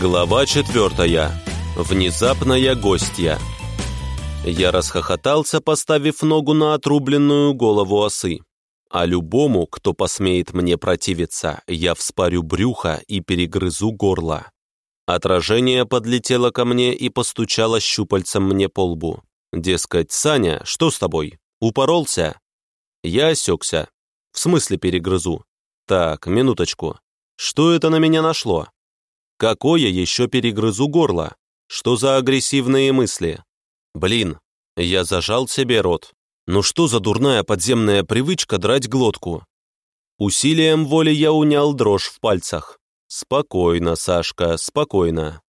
Глава четвертая. Внезапная гостья. Я расхохотался, поставив ногу на отрубленную голову осы. А любому, кто посмеет мне противиться, я вспорю брюхо и перегрызу горло. Отражение подлетело ко мне и постучало щупальцем мне по лбу. Дескать, «Саня, что с тобой? Упоролся?» Я осекся. В смысле перегрызу? Так, минуточку. Что это на меня нашло? Какое еще перегрызу горло? Что за агрессивные мысли? Блин, я зажал себе рот. Ну что за дурная подземная привычка драть глотку? Усилием воли я унял дрожь в пальцах. Спокойно, Сашка, спокойно.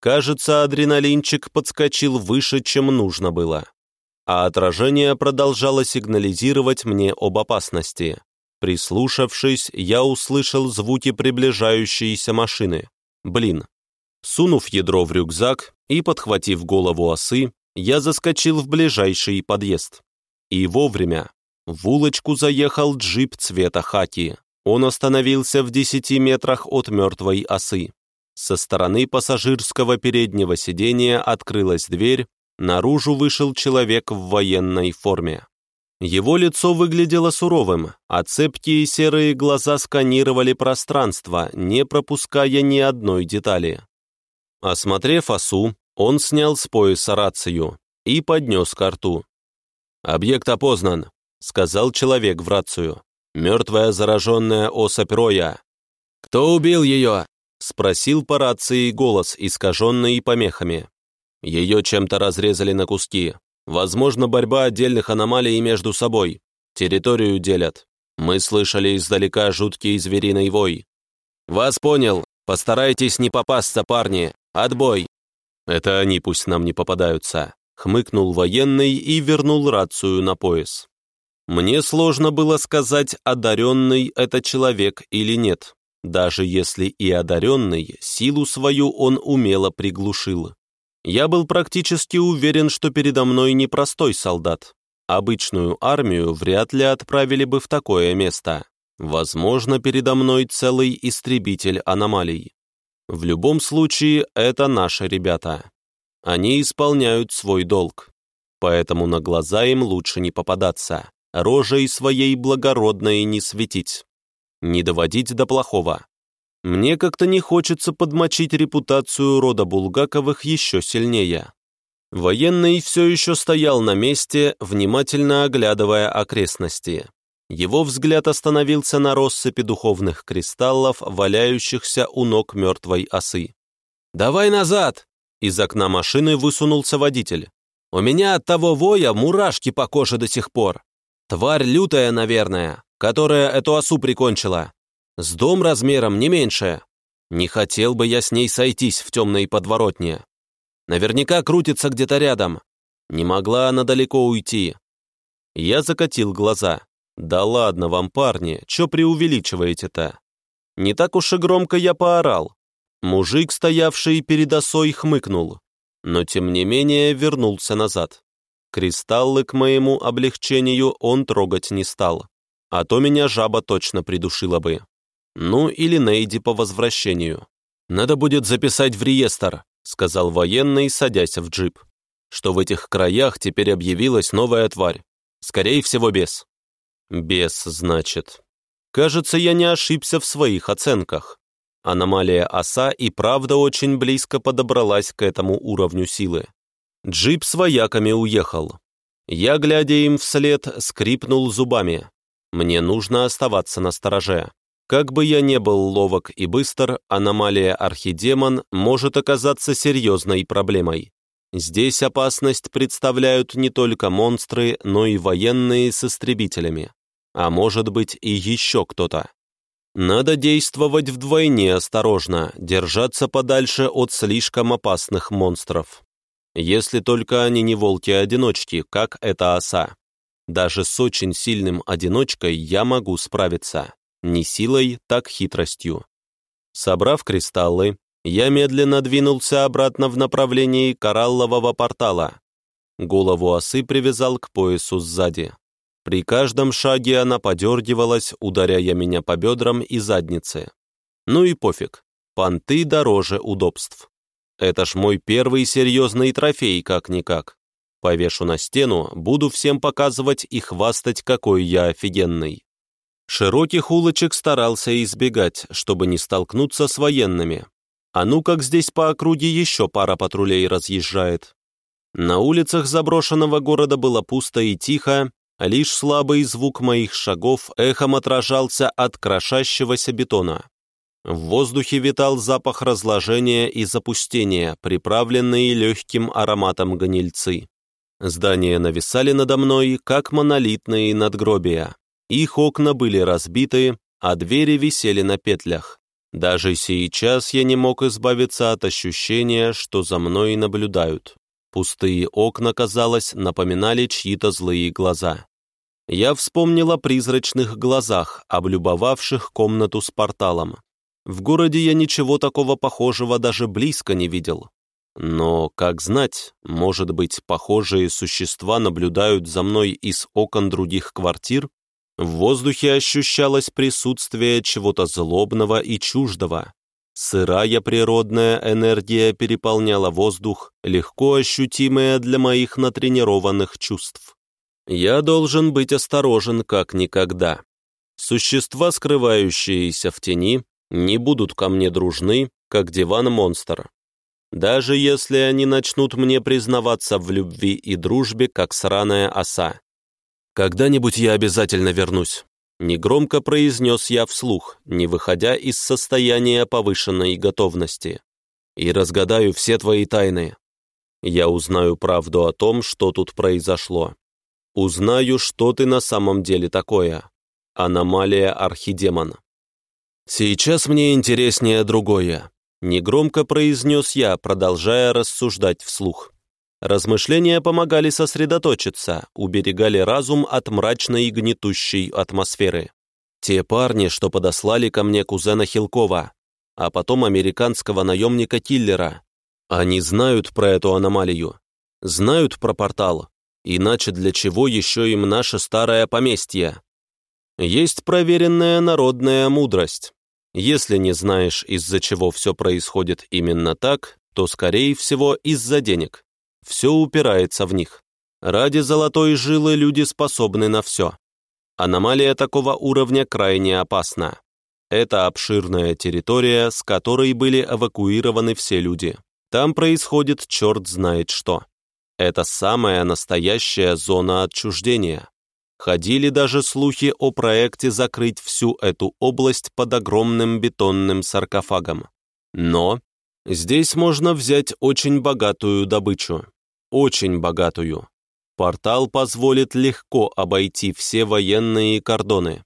Кажется, адреналинчик подскочил выше, чем нужно было. А отражение продолжало сигнализировать мне об опасности. Прислушавшись, я услышал звуки приближающейся машины. Блин. Сунув ядро в рюкзак и подхватив голову осы, я заскочил в ближайший подъезд. И вовремя. В улочку заехал джип цвета хаки. Он остановился в десяти метрах от мертвой осы. Со стороны пассажирского переднего сидения открылась дверь, наружу вышел человек в военной форме. Его лицо выглядело суровым, а цепкие серые глаза сканировали пространство, не пропуская ни одной детали. Осмотрев осу, он снял с пояса рацию и поднес к рту. «Объект опознан», — сказал человек в рацию. «Мертвая зараженная особь Роя». «Кто убил ее?» — спросил по рации голос, искаженный помехами. Ее чем-то разрезали на куски. Возможно, борьба отдельных аномалий между собой. Территорию делят. Мы слышали издалека жуткий звериный вой. «Вас понял. Постарайтесь не попасться, парни. Отбой!» «Это они пусть нам не попадаются», — хмыкнул военный и вернул рацию на пояс. Мне сложно было сказать, одаренный это человек или нет. Даже если и одаренный, силу свою он умело приглушил. Я был практически уверен, что передо мной не простой солдат. Обычную армию вряд ли отправили бы в такое место. Возможно, передо мной целый истребитель аномалий. В любом случае, это наши ребята. Они исполняют свой долг. Поэтому на глаза им лучше не попадаться, рожей своей благородной не светить. Не доводить до плохого. Мне как-то не хочется подмочить репутацию рода Булгаковых еще сильнее. Военный все еще стоял на месте, внимательно оглядывая окрестности. Его взгляд остановился на россыпи духовных кристаллов, валяющихся у ног мертвой осы. «Давай назад!» Из окна машины высунулся водитель. «У меня от того воя мурашки по коже до сих пор. Тварь лютая, наверное, которая эту осу прикончила. С дом размером не меньше. Не хотел бы я с ней сойтись в темной подворотне. Наверняка крутится где-то рядом. Не могла она далеко уйти. Я закатил глаза. Да ладно вам, парни, чё преувеличиваете-то? Не так уж и громко я поорал. Мужик, стоявший перед осой, хмыкнул, но тем не менее вернулся назад. Кристаллы к моему облегчению он трогать не стал, а то меня жаба точно придушила бы. Ну или Нейди по возвращению. «Надо будет записать в реестр», — сказал военный, садясь в джип. «Что в этих краях теперь объявилась новая тварь. Скорее всего, бес». «Бес, значит». Кажется, я не ошибся в своих оценках. Аномалия оса и правда очень близко подобралась к этому уровню силы. Джип с вояками уехал. Я, глядя им вслед, скрипнул зубами. Мне нужно оставаться на стороже. Как бы я не был ловок и быстр, аномалия архидемон может оказаться серьезной проблемой. Здесь опасность представляют не только монстры, но и военные с истребителями. А может быть и еще кто-то. Надо действовать вдвойне осторожно, держаться подальше от слишком опасных монстров. Если только они не волки-одиночки, как эта оса. Даже с очень сильным одиночкой я могу справиться. Не силой, так хитростью. Собрав кристаллы, я медленно двинулся обратно в направлении кораллового портала. Голову осы привязал к поясу сзади. При каждом шаге она подергивалась, ударяя меня по бедрам и заднице. Ну и пофиг. Понты дороже удобств. Это ж мой первый серьезный трофей, как-никак. Повешу на стену, буду всем показывать и хвастать, какой я офигенный. Широких улочек старался избегать, чтобы не столкнуться с военными. А ну как здесь по округе еще пара патрулей разъезжает. На улицах заброшенного города было пусто и тихо, лишь слабый звук моих шагов эхом отражался от крошащегося бетона. В воздухе витал запах разложения и запустения, приправленные легким ароматом гнильцы. Здания нависали надо мной, как монолитные надгробия. Их окна были разбиты, а двери висели на петлях. Даже сейчас я не мог избавиться от ощущения, что за мной наблюдают. Пустые окна, казалось, напоминали чьи-то злые глаза. Я вспомнил о призрачных глазах, облюбовавших комнату с порталом. В городе я ничего такого похожего даже близко не видел. Но, как знать, может быть, похожие существа наблюдают за мной из окон других квартир? В воздухе ощущалось присутствие чего-то злобного и чуждого. Сырая природная энергия переполняла воздух, легко ощутимая для моих натренированных чувств. Я должен быть осторожен как никогда. Существа, скрывающиеся в тени, не будут ко мне дружны, как диван-монстр даже если они начнут мне признаваться в любви и дружбе, как сраная оса. «Когда-нибудь я обязательно вернусь», — негромко произнес я вслух, не выходя из состояния повышенной готовности. «И разгадаю все твои тайны. Я узнаю правду о том, что тут произошло. Узнаю, что ты на самом деле такое. Аномалия Архидемон. Сейчас мне интереснее другое. Негромко произнес я, продолжая рассуждать вслух. Размышления помогали сосредоточиться, уберегали разум от мрачной и гнетущей атмосферы. Те парни, что подослали ко мне кузена Хилкова, а потом американского наемника-киллера, они знают про эту аномалию, знают про портал, иначе для чего еще им наше старое поместье? Есть проверенная народная мудрость. Если не знаешь, из-за чего все происходит именно так, то, скорее всего, из-за денег. Все упирается в них. Ради золотой жилы люди способны на все. Аномалия такого уровня крайне опасна. Это обширная территория, с которой были эвакуированы все люди. Там происходит черт знает что. Это самая настоящая зона отчуждения. Ходили даже слухи о проекте закрыть всю эту область под огромным бетонным саркофагом. Но здесь можно взять очень богатую добычу. Очень богатую. Портал позволит легко обойти все военные кордоны.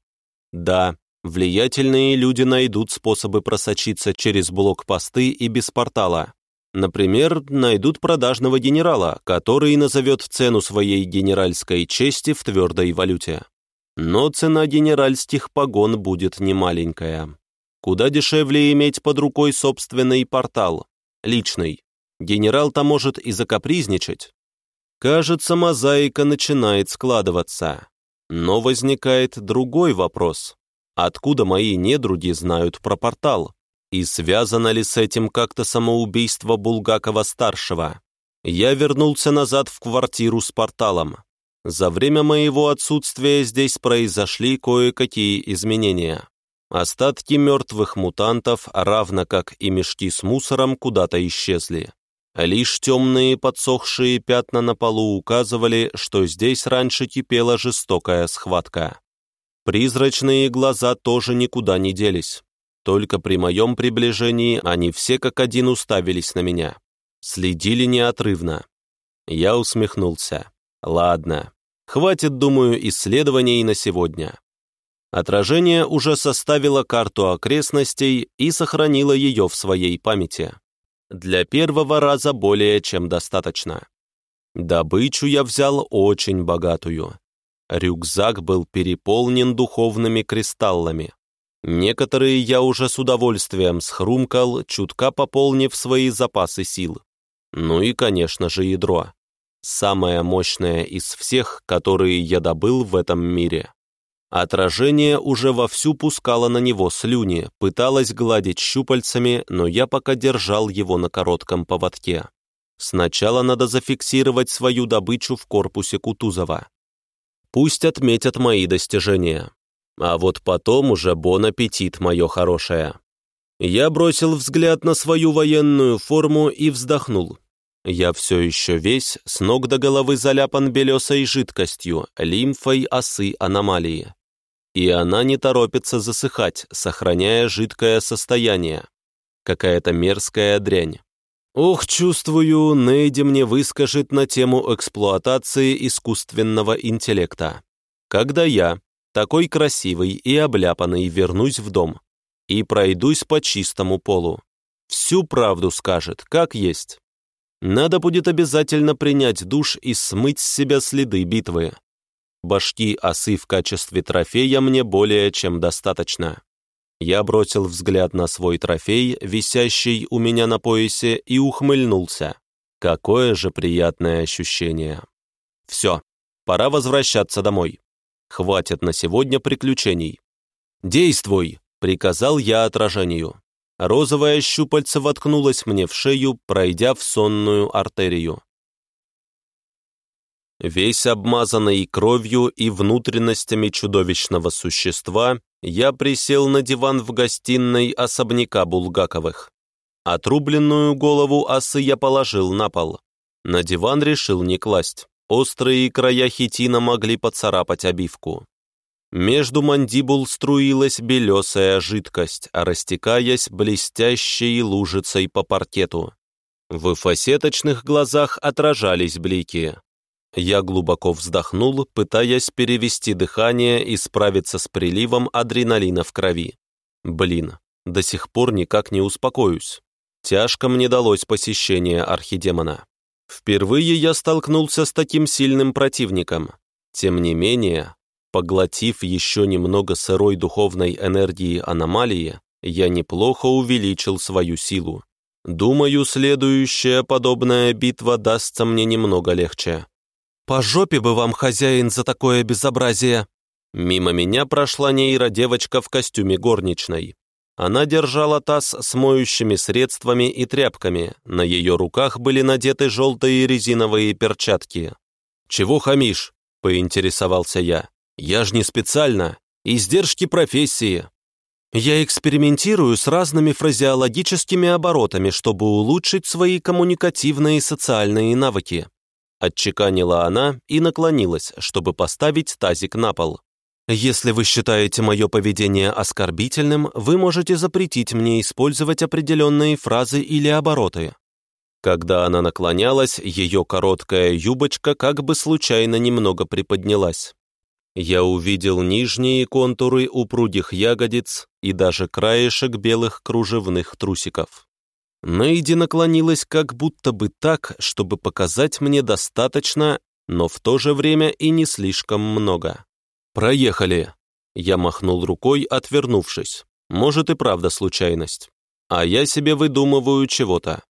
Да, влиятельные люди найдут способы просочиться через блокпосты и без портала. Например, найдут продажного генерала, который назовет цену своей генеральской чести в твердой валюте. Но цена генеральских погон будет немаленькая. Куда дешевле иметь под рукой собственный портал, личный. Генерал-то может и закапризничать. Кажется, мозаика начинает складываться. Но возникает другой вопрос. Откуда мои недруги знают про портал? И связано ли с этим как-то самоубийство Булгакова-старшего? Я вернулся назад в квартиру с порталом. За время моего отсутствия здесь произошли кое-какие изменения. Остатки мертвых мутантов, равно как и мешки с мусором, куда-то исчезли. Лишь темные подсохшие пятна на полу указывали, что здесь раньше кипела жестокая схватка. Призрачные глаза тоже никуда не делись. Только при моем приближении они все как один уставились на меня. Следили неотрывно. Я усмехнулся. Ладно, хватит, думаю, исследований на сегодня. Отражение уже составило карту окрестностей и сохранило ее в своей памяти. Для первого раза более чем достаточно. Добычу я взял очень богатую. Рюкзак был переполнен духовными кристаллами. Некоторые я уже с удовольствием схрумкал, чутка пополнив свои запасы сил. Ну и, конечно же, ядро. Самое мощное из всех, которые я добыл в этом мире. Отражение уже вовсю пускало на него слюни, пыталось гладить щупальцами, но я пока держал его на коротком поводке. Сначала надо зафиксировать свою добычу в корпусе Кутузова. Пусть отметят мои достижения. А вот потом уже бон аппетит, мое хорошее. Я бросил взгляд на свою военную форму и вздохнул. Я все еще весь, с ног до головы заляпан белесой жидкостью, лимфой осы аномалии. И она не торопится засыхать, сохраняя жидкое состояние. Какая-то мерзкая дрянь. Ох, чувствую, Нейди мне выскажет на тему эксплуатации искусственного интеллекта. Когда я, такой красивый и обляпанный, вернусь в дом и пройдусь по чистому полу. Всю правду скажет, как есть. Надо будет обязательно принять душ и смыть с себя следы битвы. Башки осы в качестве трофея мне более чем достаточно. Я бросил взгляд на свой трофей, висящий у меня на поясе, и ухмыльнулся. Какое же приятное ощущение. Все, пора возвращаться домой. Хватит на сегодня приключений. «Действуй!» — приказал я отражению. Розовая щупальце воткнулась мне в шею, пройдя в сонную артерию. Весь обмазанный кровью и внутренностями чудовищного существа, я присел на диван в гостиной особняка Булгаковых. Отрубленную голову осы я положил на пол. На диван решил не класть. Острые края хитина могли поцарапать обивку. Между мандибул струилась белесая жидкость, растекаясь блестящей лужицей по паркету. В фасеточных глазах отражались блики. Я глубоко вздохнул, пытаясь перевести дыхание и справиться с приливом адреналина в крови. Блин, до сих пор никак не успокоюсь. Тяжко мне далось посещение архидемона. Впервые я столкнулся с таким сильным противником. Тем не менее, Поглотив еще немного сырой духовной энергии аномалии, я неплохо увеличил свою силу. Думаю, следующая подобная битва дастся мне немного легче. «По жопе бы вам, хозяин, за такое безобразие!» Мимо меня прошла нейродевочка в костюме горничной. Она держала таз с моющими средствами и тряпками, на ее руках были надеты желтые резиновые перчатки. «Чего хамишь?» — поинтересовался я. Я ж не специально. Издержки профессии. Я экспериментирую с разными фразеологическими оборотами, чтобы улучшить свои коммуникативные и социальные навыки. Отчеканила она и наклонилась, чтобы поставить тазик на пол. «Если вы считаете мое поведение оскорбительным, вы можете запретить мне использовать определенные фразы или обороты». Когда она наклонялась, ее короткая юбочка как бы случайно немного приподнялась. Я увидел нижние контуры упругих ягодиц и даже краешек белых кружевных трусиков. Нейди наклонилась как будто бы так, чтобы показать мне достаточно, но в то же время и не слишком много. «Проехали!» Я махнул рукой, отвернувшись. Может и правда случайность. А я себе выдумываю чего-то.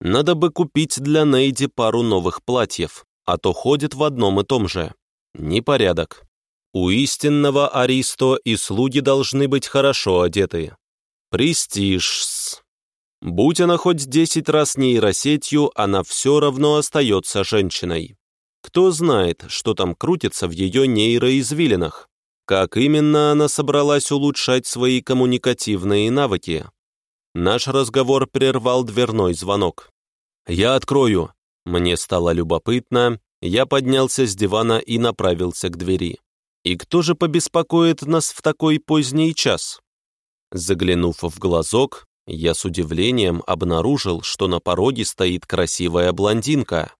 Надо бы купить для Нейди пару новых платьев, а то ходит в одном и том же. Непорядок. У истинного Аристо и слуги должны быть хорошо одеты. Престиж. Будь она хоть десять раз нейросетью, она все равно остается женщиной. Кто знает, что там крутится в ее нейроизвилинах? Как именно она собралась улучшать свои коммуникативные навыки? Наш разговор прервал дверной звонок. «Я открою». Мне стало любопытно, я поднялся с дивана и направился к двери. «И кто же побеспокоит нас в такой поздний час?» Заглянув в глазок, я с удивлением обнаружил, что на пороге стоит красивая блондинка.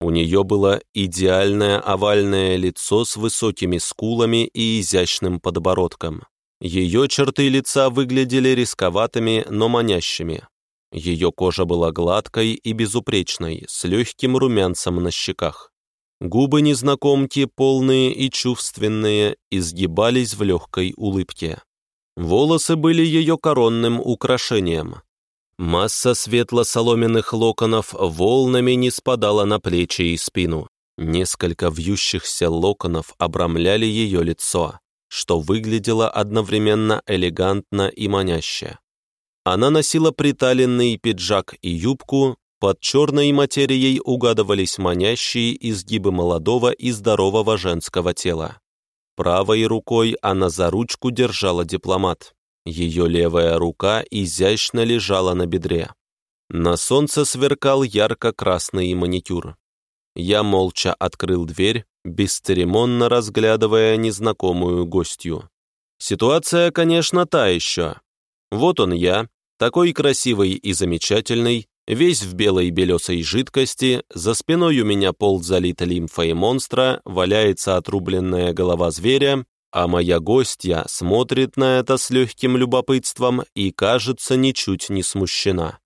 У нее было идеальное овальное лицо с высокими скулами и изящным подбородком. Ее черты лица выглядели рисковатыми, но манящими. Ее кожа была гладкой и безупречной, с легким румянцем на щеках. Губы незнакомки, полные и чувственные, изгибались в легкой улыбке. Волосы были ее коронным украшением. Масса светло-соломенных локонов волнами не спадала на плечи и спину. Несколько вьющихся локонов обрамляли ее лицо. что выглядело одновременно элегантно и маняще. Она носила приталенный пиджак и юбку, под черной материей угадывались манящие изгибы молодого и здорового женского тела. Правой рукой она за ручку держала дипломат. Ее левая рука изящно лежала на бедре. На солнце сверкал ярко-красный маникюр. Я молча открыл дверь, бесцеремонно разглядывая незнакомую гостью. Ситуация, конечно, та еще. Вот он я, такой красивый и замечательный, весь в белой белесой жидкости, за спиной у меня пол залит лимфой монстра, валяется отрубленная голова зверя, а моя гостья смотрит на это с легким любопытством и, кажется, ничуть не смущена.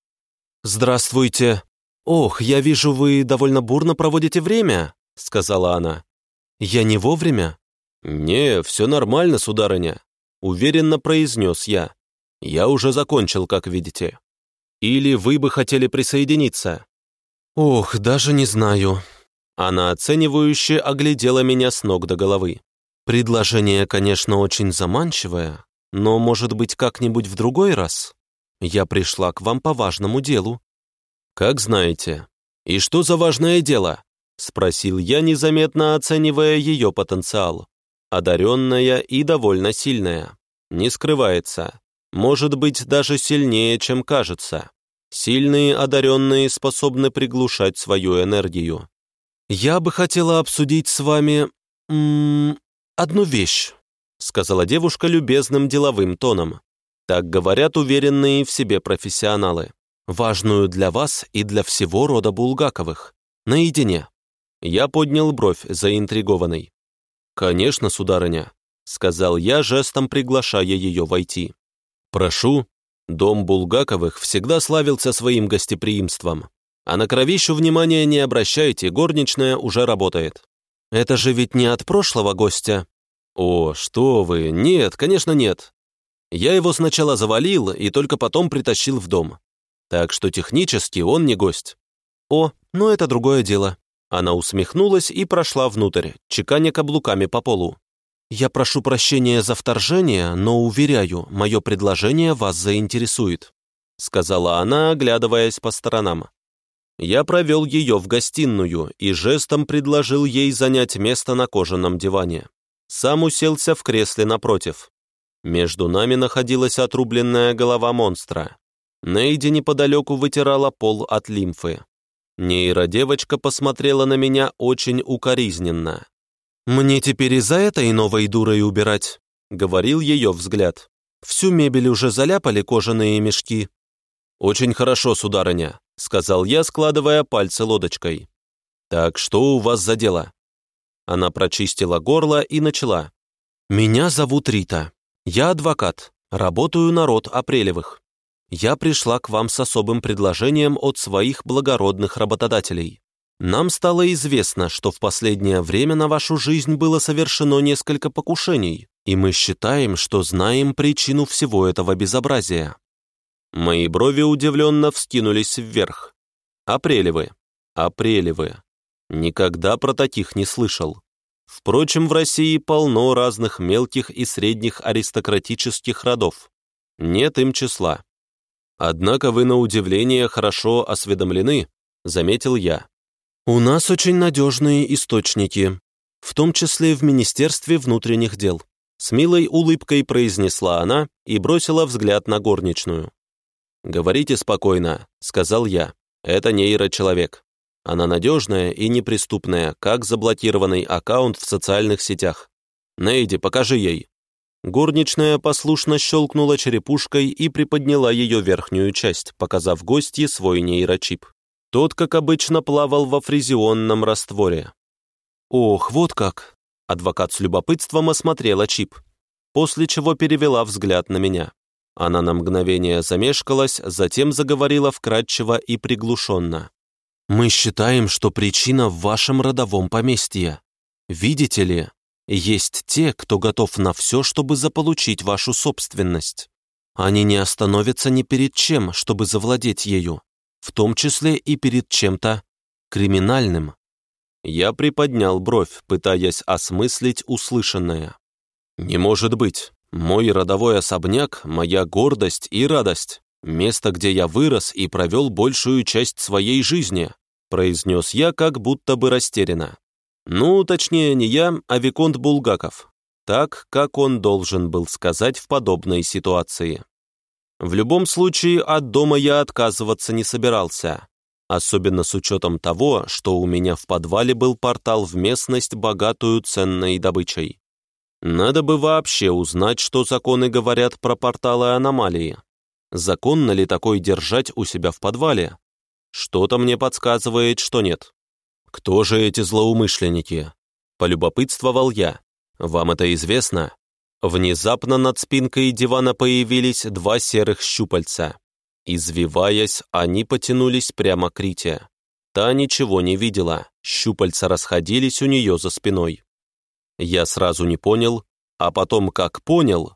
«Здравствуйте! Ох, я вижу, вы довольно бурно проводите время», — сказала она. «Я не вовремя?» «Не, все нормально, сударыня», — уверенно произнес я. «Я уже закончил, как видите. Или вы бы хотели присоединиться?» «Ох, даже не знаю». Она оценивающе оглядела меня с ног до головы. «Предложение, конечно, очень заманчивое, но, может быть, как-нибудь в другой раз? Я пришла к вам по важному делу». «Как знаете. И что за важное дело?» — спросил я, незаметно оценивая ее потенциал. Одаренная и довольно сильная. Не скрывается. Может быть, даже сильнее, чем кажется. Сильные одаренные способны приглушать свою энергию. «Я бы хотела обсудить с вами... М -м, одну вещь», сказала девушка любезным деловым тоном. Так говорят уверенные в себе профессионалы. «Важную для вас и для всего рода Булгаковых. Наедине». Я поднял бровь, заинтригованный. «Конечно, сударыня», — сказал я, жестом приглашая ее войти. «Прошу». Дом Булгаковых всегда славился своим гостеприимством. А на кровищу внимания не обращайте, горничная уже работает. Это же ведь не от прошлого гостя. О, что вы, нет, конечно нет. Я его сначала завалил и только потом притащил в дом. Так что технически он не гость. О, ну это другое дело. Она усмехнулась и прошла внутрь, чеканя каблуками по полу. «Я прошу прощения за вторжение, но, уверяю, мое предложение вас заинтересует», сказала она, оглядываясь по сторонам. Я провел ее в гостиную и жестом предложил ей занять место на кожаном диване. Сам уселся в кресле напротив. Между нами находилась отрубленная голова монстра. Нейди неподалеку вытирала пол от лимфы. Нейродевочка посмотрела на меня очень укоризненно. «Мне теперь и за этой новой дурой убирать», — говорил ее взгляд. «Всю мебель уже заляпали кожаные мешки». «Очень хорошо, сударыня», — сказал я, складывая пальцы лодочкой. «Так что у вас за дело?» Она прочистила горло и начала. «Меня зовут Рита. Я адвокат. Работаю на род Апрелевых я пришла к вам с особым предложением от своих благородных работодателей. Нам стало известно, что в последнее время на вашу жизнь было совершено несколько покушений, и мы считаем, что знаем причину всего этого безобразия». Мои брови удивленно вскинулись вверх. «Апрелевы, апрелевы. Никогда про таких не слышал. Впрочем, в России полно разных мелких и средних аристократических родов. Нет им числа. «Однако вы, на удивление, хорошо осведомлены», — заметил я. «У нас очень надежные источники, в том числе в Министерстве внутренних дел», с милой улыбкой произнесла она и бросила взгляд на горничную. «Говорите спокойно», — сказал я. «Это нейрочеловек. Она надежная и неприступная, как заблокированный аккаунт в социальных сетях. Нейди, покажи ей». Горничная послушно щелкнула черепушкой и приподняла ее верхнюю часть, показав гостье свой нейрочип. Тот, как обычно, плавал во фризионном растворе. «Ох, вот как!» Адвокат с любопытством осмотрела чип, после чего перевела взгляд на меня. Она на мгновение замешкалась, затем заговорила вкратчиво и приглушенно. «Мы считаем, что причина в вашем родовом поместье. Видите ли, есть те, кто готов на все, чтобы заполучить вашу собственность. Они не остановятся ни перед чем, чтобы завладеть ею, в том числе и перед чем-то криминальным. Я приподнял бровь, пытаясь осмыслить услышанное. «Не может быть. Мой родовой особняк — моя гордость и радость. Место, где я вырос и провел большую часть своей жизни», произнес я как будто бы растерянно. Ну, точнее, не я, а Виконт Булгаков. Так, как он должен был сказать в подобной ситуации. В любом случае, от дома я отказываться не собирался. Особенно с учетом того, что у меня в подвале был портал в местность, богатую ценной добычей. Надо бы вообще узнать, что законы говорят про порталы аномалии. Законно ли такой держать у себя в подвале? Что-то мне подсказывает, что нет. Кто же эти злоумышленники? Полюбопытствовал я. Вам это известно? Внезапно над спинкой дивана появились два серых щупальца. Извиваясь, они потянулись прямо к Рите. Та ничего не видела, щупальца расходились у нее за спиной. Я сразу не понял, а потом как понял,